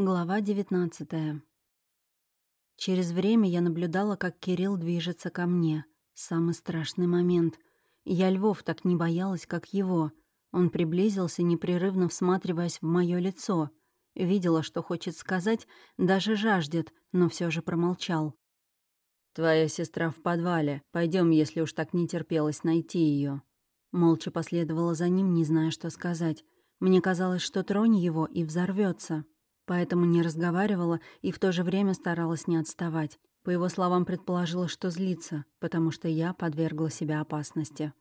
Глава 19 Через время я наблюдала, как Кирилл движется ко мне. Самый страшный момент. Я львов так не боялась, как его. Он приблизился, непрерывно всматриваясь в мое лицо. Видела, что хочет сказать, даже жаждет, но все же промолчал. «Твоя сестра в подвале. Пойдем, если уж так не терпелось найти ее. Молча последовала за ним, не зная, что сказать. Мне казалось, что тронь его и взорвется поэтому не разговаривала и в то же время старалась не отставать. По его словам, предположила, что злится, потому что я подвергла себя опасности.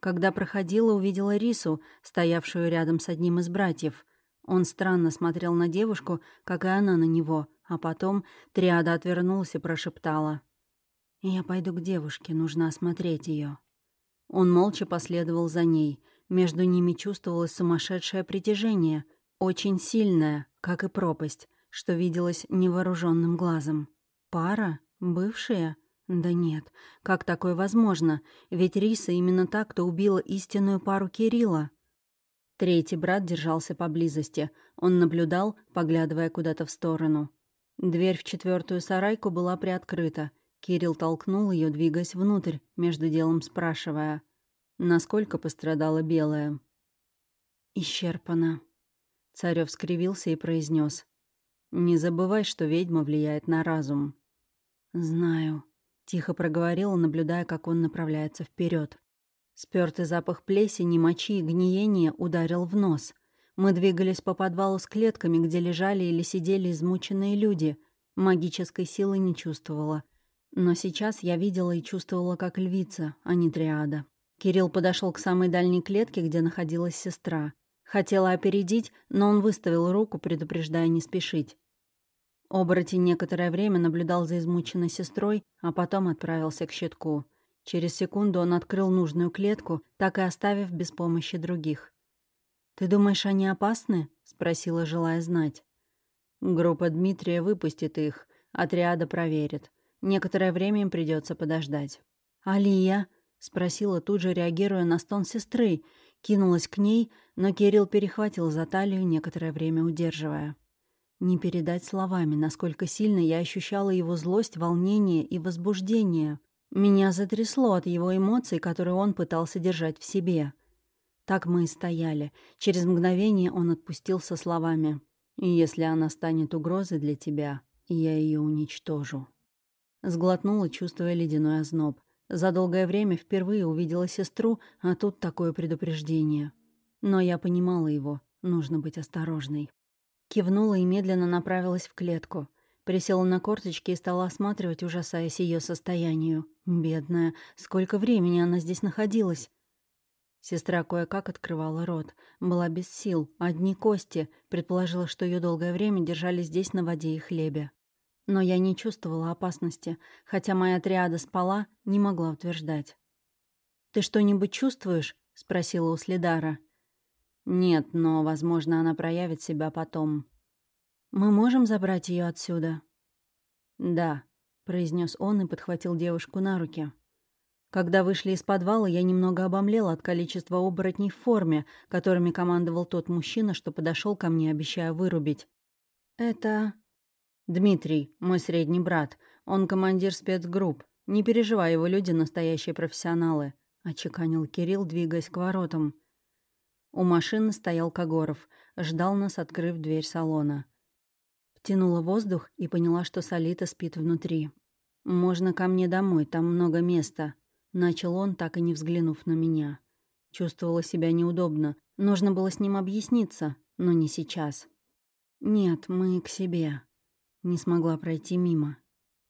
Когда проходила, увидела Рису, стоявшую рядом с одним из братьев. Он странно смотрел на девушку, как и она на него, а потом Триада отвернулась и прошептала. «Я пойду к девушке, нужно осмотреть ее. Он молча последовал за ней. Между ними чувствовалось сумасшедшее притяжение, очень сильное, как и пропасть, что виделось невооруженным глазом. Пара? Бывшая? Да нет, как такое возможно? Ведь Риса именно так, кто убила истинную пару Кирилла. Третий брат держался поблизости. Он наблюдал, поглядывая куда-то в сторону. Дверь в четвертую сарайку была приоткрыта. Кирилл толкнул ее, двигаясь внутрь, между делом спрашивая, насколько пострадала белая. «Исчерпана», Царев скривился и произнес: «Не забывай, что ведьма влияет на разум». «Знаю», — тихо проговорила, наблюдая, как он направляется вперед. Спёртый запах плесени, мочи и гниения ударил в нос. Мы двигались по подвалу с клетками, где лежали или сидели измученные люди. Магической силы не чувствовала. Но сейчас я видела и чувствовала, как львица, а не триада. Кирилл подошел к самой дальней клетке, где находилась сестра. Хотела опередить, но он выставил руку, предупреждая не спешить. Оборотень некоторое время наблюдал за измученной сестрой, а потом отправился к щитку. Через секунду он открыл нужную клетку, так и оставив без помощи других. «Ты думаешь, они опасны?» — спросила, желая знать. «Группа Дмитрия выпустит их, отряда проверит. Некоторое время им придется подождать». «Алия?» — спросила, тут же реагируя на стон сестры, кинулась к ней, но Кирилл перехватил за талию, некоторое время удерживая. Не передать словами, насколько сильно я ощущала его злость, волнение и возбуждение. Меня затрясло от его эмоций, которые он пытался держать в себе. Так мы и стояли. Через мгновение он отпустил со словами «Если она станет угрозой для тебя, я ее уничтожу». Сглотнула, чувствуя ледяной озноб. За долгое время впервые увидела сестру, а тут такое предупреждение. Но я понимала его, нужно быть осторожной. Кивнула и медленно направилась в клетку. Присела на корточки и стала осматривать, ужасаясь ее состоянию. Бедная, сколько времени она здесь находилась. Сестра кое-как открывала рот. Была без сил, одни кости. Предположила, что ее долгое время держали здесь на воде и хлебе. Но я не чувствовала опасности, хотя моя триада спала, не могла утверждать. «Ты что-нибудь чувствуешь?» — спросила у Следара. «Нет, но, возможно, она проявит себя потом». «Мы можем забрать ее отсюда?» «Да», — произнес он и подхватил девушку на руки. Когда вышли из подвала, я немного обомлела от количества оборотней в форме, которыми командовал тот мужчина, что подошел ко мне, обещая вырубить. «Это...» «Дмитрий, мой средний брат. Он командир спецгрупп. Не переживай, его люди — настоящие профессионалы», — очеканил Кирилл, двигаясь к воротам. У машины стоял Когоров, ждал нас, открыв дверь салона. Втянула воздух и поняла, что Солита спит внутри. «Можно ко мне домой, там много места», — начал он, так и не взглянув на меня. Чувствовала себя неудобно. Нужно было с ним объясниться, но не сейчас. «Нет, мы к себе», не смогла пройти мимо.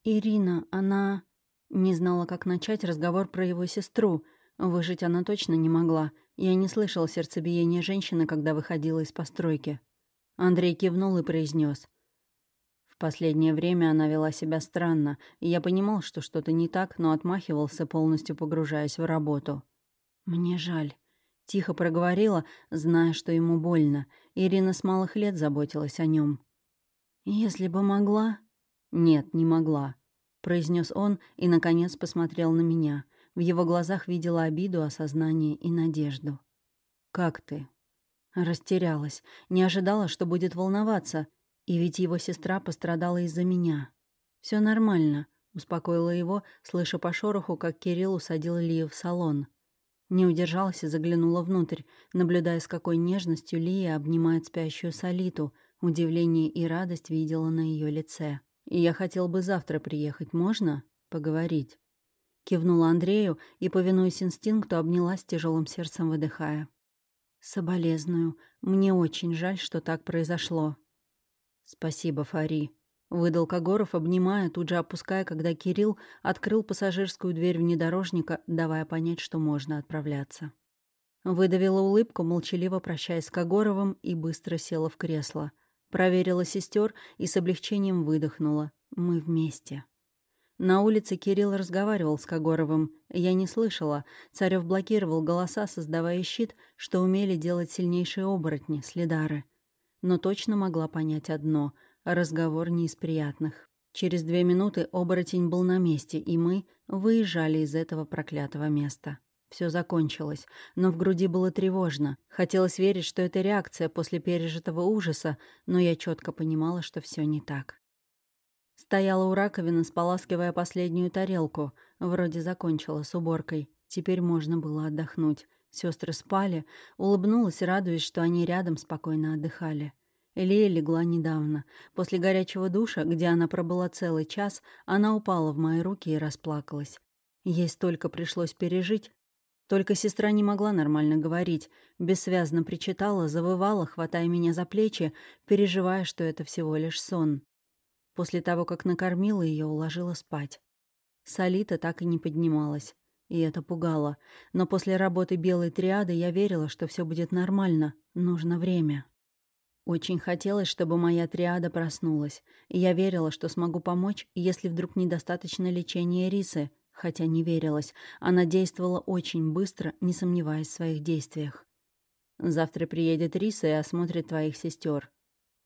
Ирина, она... Не знала, как начать разговор про его сестру. Выжить она точно не могла. Я не слышала сердцебиения женщины, когда выходила из постройки. Андрей кивнул и произнес: В последнее время она вела себя странно, и я понимал, что что-то не так, но отмахивался, полностью погружаясь в работу. «Мне жаль», — тихо проговорила, зная, что ему больно. Ирина с малых лет заботилась о нем. «Если бы могла...» «Нет, не могла», — произнес он и, наконец, посмотрел на меня. В его глазах видела обиду, осознание и надежду. «Как ты?» Растерялась, не ожидала, что будет волноваться. И ведь его сестра пострадала из-за меня. Все нормально», — успокоила его, слыша по шороху, как Кирилл усадил Лию в салон. Не удержалась и заглянула внутрь, наблюдая, с какой нежностью Лия обнимает спящую Солиту. Удивление и радость видела на ее лице. «И я хотел бы завтра приехать, можно? Поговорить?» Кивнула Андрею и, повинуясь инстинкту, обнялась тяжелым сердцем, выдыхая. «Соболезную. Мне очень жаль, что так произошло». «Спасибо, Фари», — выдал Когоров, обнимая, тут же опуская, когда Кирилл открыл пассажирскую дверь внедорожника, давая понять, что можно отправляться. Выдавила улыбку, молчаливо прощаясь с Когоровым, и быстро села в кресло. Проверила сестер и с облегчением выдохнула. «Мы вместе». На улице Кирилл разговаривал с Когоровым. Я не слышала. Царев блокировал голоса, создавая щит, что умели делать сильнейшие оборотни, следары. Но точно могла понять одно — Разговор не из приятных. Через две минуты оборотень был на месте, и мы выезжали из этого проклятого места. Все закончилось, но в груди было тревожно. Хотелось верить, что это реакция после пережитого ужаса, но я четко понимала, что все не так. Стояла у раковины, споласкивая последнюю тарелку. Вроде закончила с уборкой. Теперь можно было отдохнуть. Сестры спали, улыбнулась, радуясь, что они рядом спокойно отдыхали. Элия легла недавно. После горячего душа, где она пробыла целый час, она упала в мои руки и расплакалась. Ей столько пришлось пережить. Только сестра не могла нормально говорить, бессвязно причитала, завывала, хватая меня за плечи, переживая, что это всего лишь сон. После того, как накормила ее, уложила спать. Солита так и не поднималась. И это пугало. Но после работы белой триады я верила, что все будет нормально. Нужно время. Очень хотелось, чтобы моя триада проснулась, и я верила, что смогу помочь, если вдруг недостаточно лечения рисы, хотя не верилась. Она действовала очень быстро, не сомневаясь в своих действиях. «Завтра приедет Риса и осмотрит твоих сестер.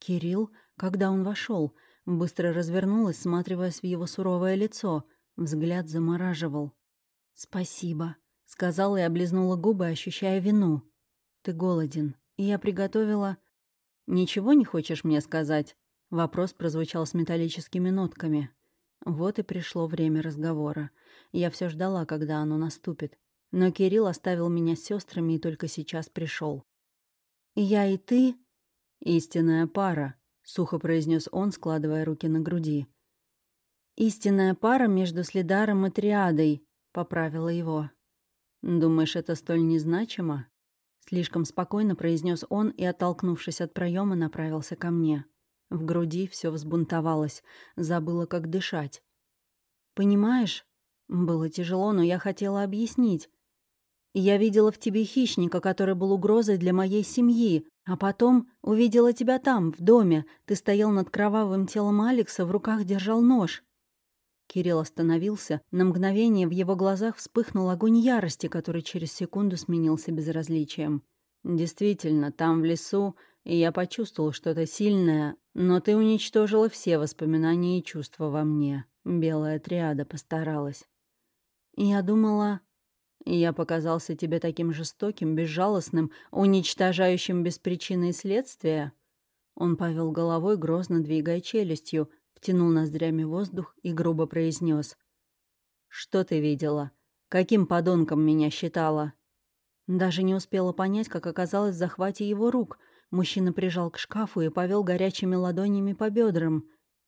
Кирилл, когда он вошел, быстро развернулась, всматриваясь в его суровое лицо. Взгляд замораживал. «Спасибо», — сказала и облизнула губы, ощущая вину. «Ты голоден, и я приготовила...» «Ничего не хочешь мне сказать?» Вопрос прозвучал с металлическими нотками. Вот и пришло время разговора. Я все ждала, когда оно наступит. Но Кирилл оставил меня с сестрами и только сейчас пришел. «Я и ты?» «Истинная пара», — сухо произнес он, складывая руки на груди. «Истинная пара между Следаром и Триадой», — поправила его. «Думаешь, это столь незначимо?» Слишком спокойно произнес он и, оттолкнувшись от проема, направился ко мне. В груди все взбунтовалось, забыла, как дышать. «Понимаешь?» Было тяжело, но я хотела объяснить. Я видела в тебе хищника, который был угрозой для моей семьи, а потом увидела тебя там, в доме. Ты стоял над кровавым телом Алекса, в руках держал нож. Кирилл остановился. На мгновение в его глазах вспыхнул огонь ярости, который через секунду сменился безразличием. «Действительно, там, в лесу, я почувствовал что-то сильное, но ты уничтожила все воспоминания и чувства во мне. Белая триада постаралась». «Я думала...» «Я показался тебе таким жестоким, безжалостным, уничтожающим без причины и следствия?» Он повел головой, грозно двигая челюстью, втянул ноздрями воздух и грубо произнес: «Что ты видела? Каким подонком меня считала?» Даже не успела понять, как оказалось в захвате его рук. Мужчина прижал к шкафу и повел горячими ладонями по бедрам.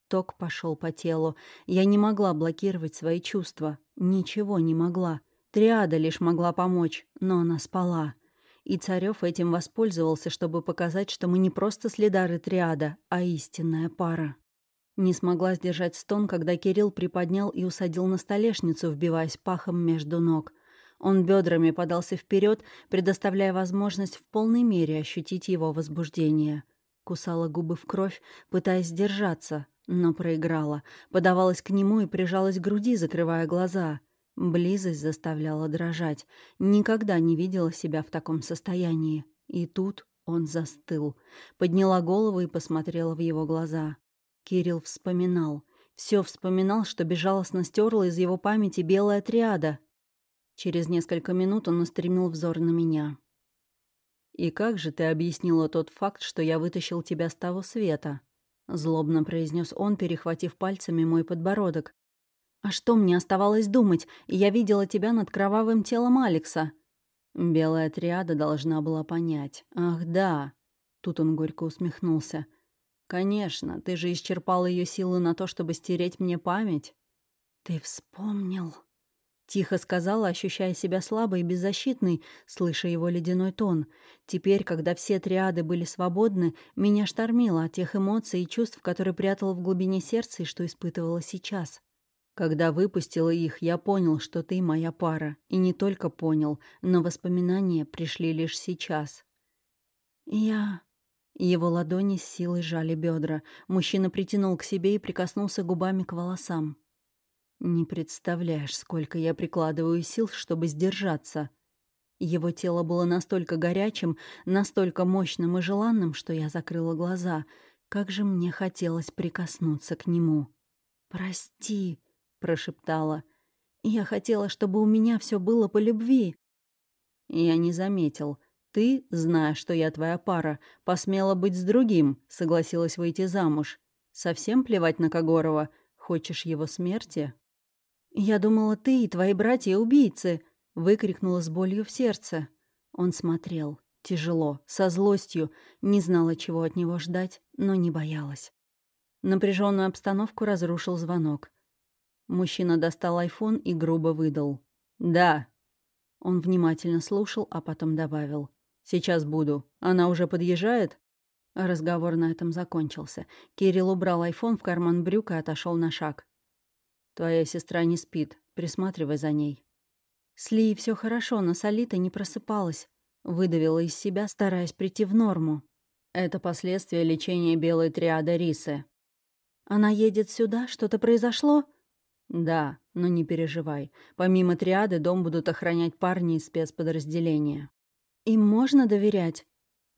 Ток пошел по телу. Я не могла блокировать свои чувства. Ничего не могла. Триада лишь могла помочь, но она спала. И Царев этим воспользовался, чтобы показать, что мы не просто следары Триада, а истинная пара. Не смогла сдержать стон, когда Кирилл приподнял и усадил на столешницу, вбиваясь пахом между ног. Он бедрами подался вперед, предоставляя возможность в полной мере ощутить его возбуждение. Кусала губы в кровь, пытаясь сдержаться, но проиграла. Подавалась к нему и прижалась к груди, закрывая глаза. Близость заставляла дрожать. Никогда не видела себя в таком состоянии. И тут он застыл. Подняла голову и посмотрела в его глаза. Кирилл вспоминал. Все вспоминал, что безжалостно стерла из его памяти белая триада. Через несколько минут он устремил взор на меня. «И как же ты объяснила тот факт, что я вытащил тебя с того света?» — злобно произнес он, перехватив пальцами мой подбородок. «А что мне оставалось думать? Я видела тебя над кровавым телом Алекса». Белая триада должна была понять. «Ах, да!» Тут он горько усмехнулся. «Конечно, ты же исчерпал ее силы на то, чтобы стереть мне память». «Ты вспомнил?» Тихо сказала, ощущая себя слабой и беззащитной, слыша его ледяной тон. Теперь, когда все триады были свободны, меня штормило от тех эмоций и чувств, которые прятала в глубине сердца и что испытывала сейчас. Когда выпустила их, я понял, что ты моя пара. И не только понял, но воспоминания пришли лишь сейчас. Я... Его ладони с силой жали бедра. Мужчина притянул к себе и прикоснулся губами к волосам. Не представляешь, сколько я прикладываю сил, чтобы сдержаться. Его тело было настолько горячим, настолько мощным и желанным, что я закрыла глаза. Как же мне хотелось прикоснуться к нему. «Прости», — прошептала. «Я хотела, чтобы у меня все было по любви». Я не заметил. Ты, зная, что я твоя пара, посмела быть с другим, согласилась выйти замуж. Совсем плевать на Когорова? Хочешь его смерти?» «Я думала, ты и твои братья убийцы!» — выкрикнула с болью в сердце. Он смотрел. Тяжело, со злостью. Не знала, чего от него ждать, но не боялась. Напряженную обстановку разрушил звонок. Мужчина достал айфон и грубо выдал. «Да». Он внимательно слушал, а потом добавил. «Сейчас буду. Она уже подъезжает?» Разговор на этом закончился. Кирилл убрал айфон в карман брюк и отошел на шаг. Твоя сестра не спит. Присматривай за ней». С Ли все хорошо, но Солита не просыпалась. Выдавила из себя, стараясь прийти в норму. Это последствия лечения белой триады рисы. Она едет сюда? Что-то произошло? Да, но не переживай. Помимо триады дом будут охранять парни из спецподразделения. Им можно доверять?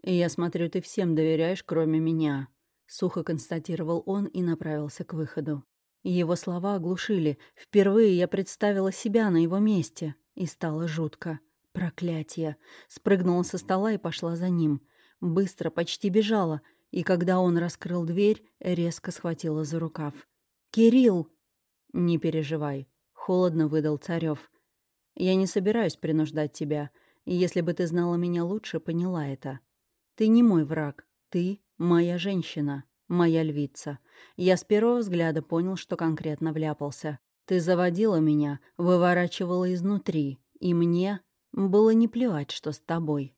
И я смотрю, ты всем доверяешь, кроме меня. Сухо констатировал он и направился к выходу. Его слова оглушили. Впервые я представила себя на его месте. И стало жутко. Проклятие. Спрыгнула со стола и пошла за ним. Быстро, почти бежала. И когда он раскрыл дверь, резко схватила за рукав. «Кирилл!» «Не переживай», — холодно выдал Царёв. «Я не собираюсь принуждать тебя. Если бы ты знала меня лучше, поняла это. Ты не мой враг. Ты моя женщина моя львица. Я с первого взгляда понял, что конкретно вляпался. Ты заводила меня, выворачивала изнутри, и мне было не плевать, что с тобой.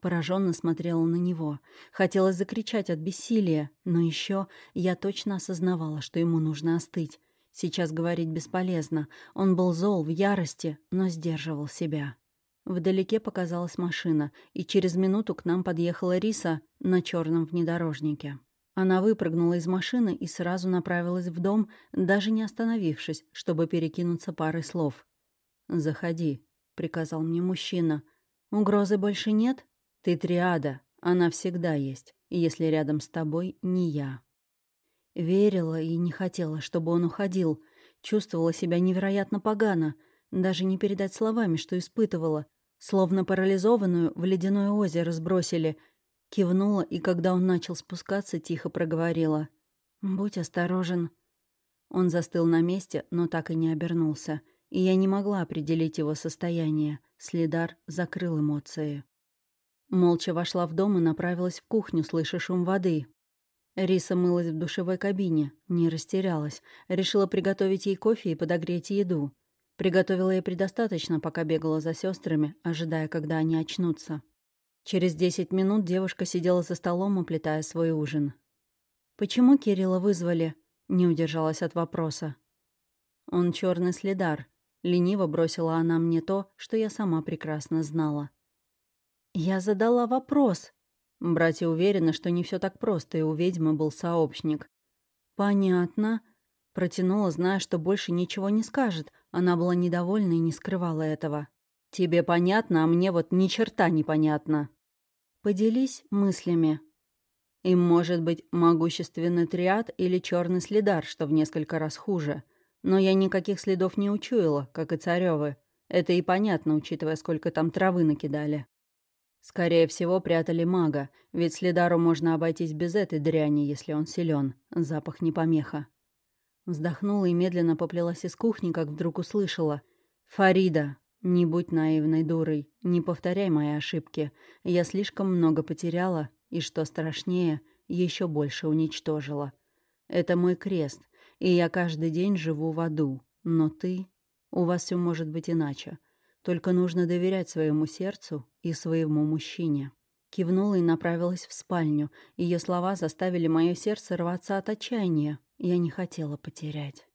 Пораженно смотрела на него. Хотелось закричать от бессилия, но еще я точно осознавала, что ему нужно остыть. Сейчас говорить бесполезно. Он был зол, в ярости, но сдерживал себя. Вдалеке показалась машина, и через минуту к нам подъехала Риса на черном внедорожнике. Она выпрыгнула из машины и сразу направилась в дом, даже не остановившись, чтобы перекинуться парой слов. «Заходи», — приказал мне мужчина. «Угрозы больше нет?» «Ты триада, она всегда есть, если рядом с тобой не я». Верила и не хотела, чтобы он уходил. Чувствовала себя невероятно погано, даже не передать словами, что испытывала. Словно парализованную в ледяное озеро сбросили — Кивнула, и когда он начал спускаться, тихо проговорила. «Будь осторожен». Он застыл на месте, но так и не обернулся, и я не могла определить его состояние. Следар закрыл эмоции. Молча вошла в дом и направилась в кухню, слыша шум воды. Риса мылась в душевой кабине, не растерялась. Решила приготовить ей кофе и подогреть еду. Приготовила ей предостаточно, пока бегала за сестрами, ожидая, когда они очнутся. Через десять минут девушка сидела за столом, уплетая свой ужин. «Почему Кирилла вызвали?» — не удержалась от вопроса. «Он черный следар», — лениво бросила она мне то, что я сама прекрасно знала. «Я задала вопрос». Братья уверены, что не все так просто, и у ведьмы был сообщник. «Понятно», — протянула, зная, что больше ничего не скажет. Она была недовольна и не скрывала этого. «Тебе понятно, а мне вот ни черта не понятно». Поделись мыслями. Им может быть могущественный триад или черный следар, что в несколько раз хуже. Но я никаких следов не учуяла, как и царевы. Это и понятно, учитывая, сколько там травы накидали. Скорее всего, прятали мага, ведь Следару можно обойтись без этой дряни, если он силен. Запах не помеха. Вздохнула и медленно поплелась из кухни, как вдруг услышала. «Фарида, не будь наивной дурой, не повторяй мои ошибки. Я слишком много потеряла, и, что страшнее, еще больше уничтожила. Это мой крест, и я каждый день живу в аду. Но ты... У вас все может быть иначе. Только нужно доверять своему сердцу и своему мужчине». Кивнула и направилась в спальню. Ее слова заставили мое сердце рваться от отчаяния. Я не хотела потерять.